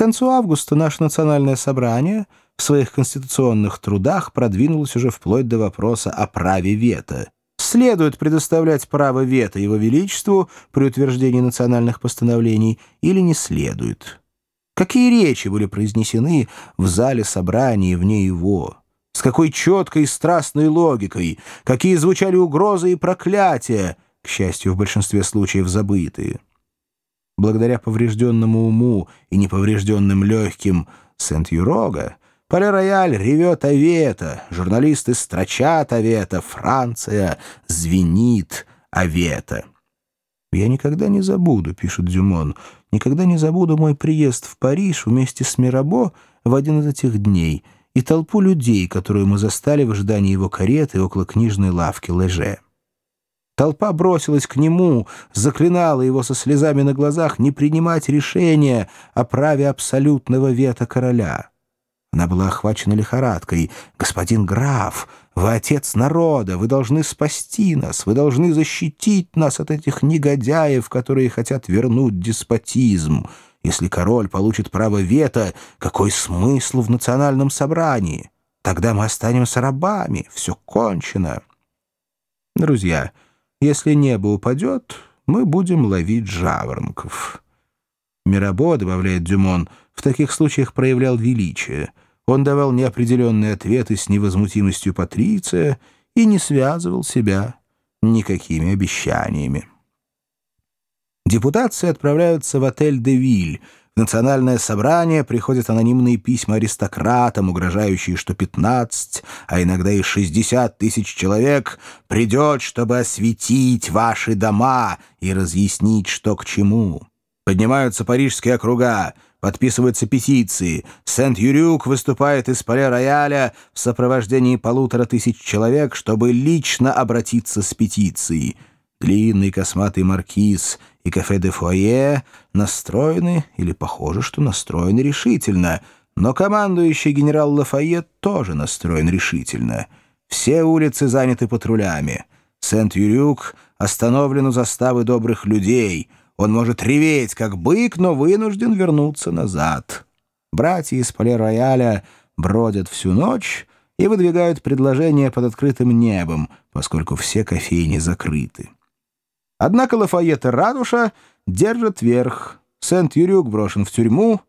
концу августа наше национальное собрание в своих конституционных трудах продвинулось уже вплоть до вопроса о праве вето. Следует предоставлять право вето Его Величеству при утверждении национальных постановлений или не следует? Какие речи были произнесены в зале собрания вне его? С какой четкой и страстной логикой? Какие звучали угрозы и проклятия, к счастью, в большинстве случаев забытые? Благодаря поврежденному уму и неповрежденным легким Сент-Юрога, Пале-Рояль ревет Авета, журналисты строчат Авета, Франция звенит Авета. «Я никогда не забуду», — пишет Дюмон, — «никогда не забуду мой приезд в Париж вместе с Мирабо в один из этих дней и толпу людей, которую мы застали в ожидании его кареты около книжной лавки Леже». Толпа бросилась к нему, заклинала его со слезами на глазах не принимать решения о праве абсолютного вето короля. Она была охвачена лихорадкой. «Господин граф, вы отец народа, вы должны спасти нас, вы должны защитить нас от этих негодяев, которые хотят вернуть деспотизм. Если король получит право вето, какой смысл в национальном собрании? Тогда мы останемся рабами, все кончено». Друзья, — если небо упадет, мы будем ловить жаворонков. Мирабо, добавляет Дюмон, в таких случаях проявлял величие. Он давал неопределенные ответы с невозмутимостью Патриция и не связывал себя никакими обещаниями. Депутации отправляются в отель «Де Виль», в национальное собрание приходят анонимные письма аристократам, угрожающие, что 15, а иногда и 60 тысяч человек придет, чтобы осветить ваши дома и разъяснить, что к чему. Поднимаются парижские округа, подписываются петиции. Сент-Юрюк выступает из поля рояля в сопровождении полутора тысяч человек, чтобы лично обратиться с петицией. Длинный косматый маркиз и кафе де фойе настроены, или похоже, что настроены решительно, но командующий генерал Лафайет тоже настроен решительно. Все улицы заняты патрулями. Сент-Юрюк остановлен у заставы добрых людей. Он может реветь, как бык, но вынужден вернуться назад. Братья из Пале-Рояля бродят всю ночь и выдвигают предложения под открытым небом, поскольку все кофейни закрыты. Однако Лафайет и Радуша держат верх. Сент-Юрюк брошен в тюрьму.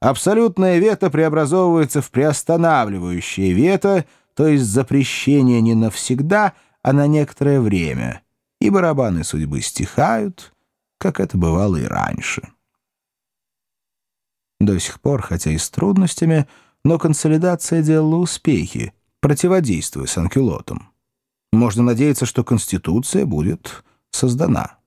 Абсолютное вето преобразовывается в приостанавливающее вето, то есть запрещение не навсегда, а на некоторое время. И барабаны судьбы стихают, как это бывало и раньше. До сих пор, хотя и с трудностями, но консолидация делала успехи, противодействуя санкюлотам. Можно надеяться, что Конституция будет создана.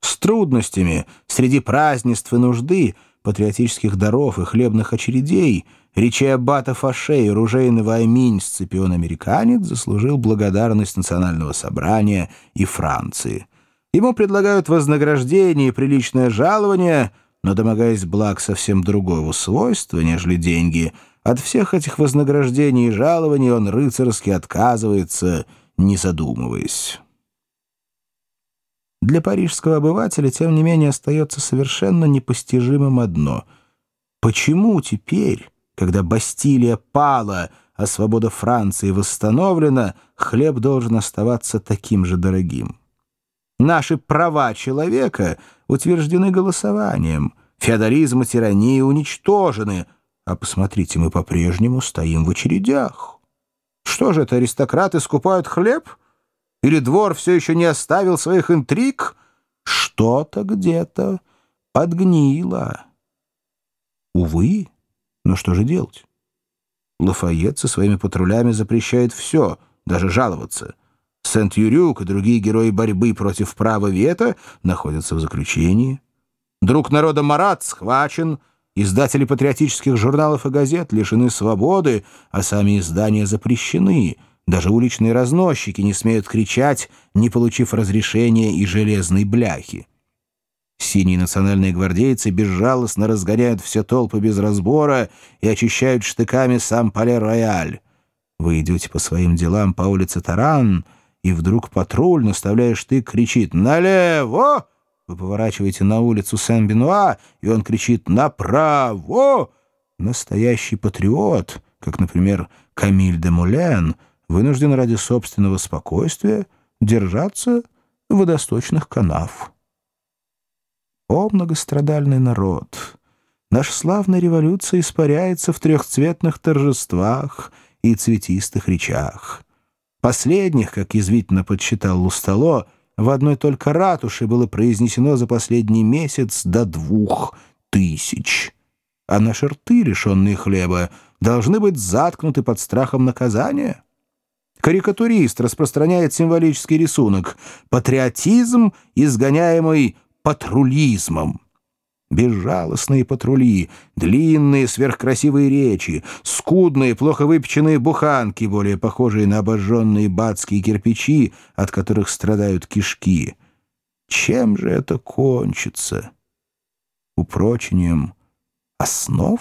С трудностями, среди празднеств и нужды, патриотических даров и хлебных очередей, речей аббата Фаше и ружейного аминь Сципион-американец заслужил благодарность Национального собрания и Франции. Ему предлагают вознаграждение и приличное жалование, но, домогаясь благ совсем другого свойства, нежели деньги, от всех этих вознаграждений и жалований он рыцарски отказывается, не задумываясь. Для парижского обывателя, тем не менее, остается совершенно непостижимым одно. Почему теперь, когда Бастилия пала, а свобода Франции восстановлена, хлеб должен оставаться таким же дорогим? Наши права человека утверждены голосованием, феодализм и тирания уничтожены, а посмотрите, мы по-прежнему стоим в очередях. Что же это, аристократы скупают хлеб — или двор все еще не оставил своих интриг? Что-то где-то подгнило. Увы, но что же делать? Лафайет со своими патрулями запрещает все, даже жаловаться. Сент-Юрюк и другие герои борьбы против права вето находятся в заключении. Друг народа Марат схвачен, издатели патриотических журналов и газет лишены свободы, а сами издания запрещены — даже уличные разносчики не смеют кричать, не получив разрешения и железной бляхи. Синие национальные гвардейцы безжалостно разгоняют все толпы без разбора и очищают штыками сам Пале-Рояль. Вы идете по своим делам по улице Таран, и вдруг патруль, наставляя штык, кричит «Налево!» Вы поворачиваете на улицу Сен-Бенуа, и он кричит «Направо!» настоящий патриот, как, например, Камиль де Мулен, вынужден ради собственного спокойствия держаться водосточных канав. О, многострадальный народ! Наша славная революция испаряется в трехцветных торжествах и цветистых речах. Последних, как язвительно подсчитал Лустало, в одной только ратуше было произнесено за последний месяц до двух тысяч. А наши рты, лишенные хлеба, должны быть заткнуты под страхом наказания. Карикатурист распространяет символический рисунок «Патриотизм, изгоняемый патрулизмом». Безжалостные патрули, длинные сверхкрасивые речи, скудные, плохо выпеченные буханки, более похожие на обожженные бацкие кирпичи, от которых страдают кишки. Чем же это кончится? Упрочением основ?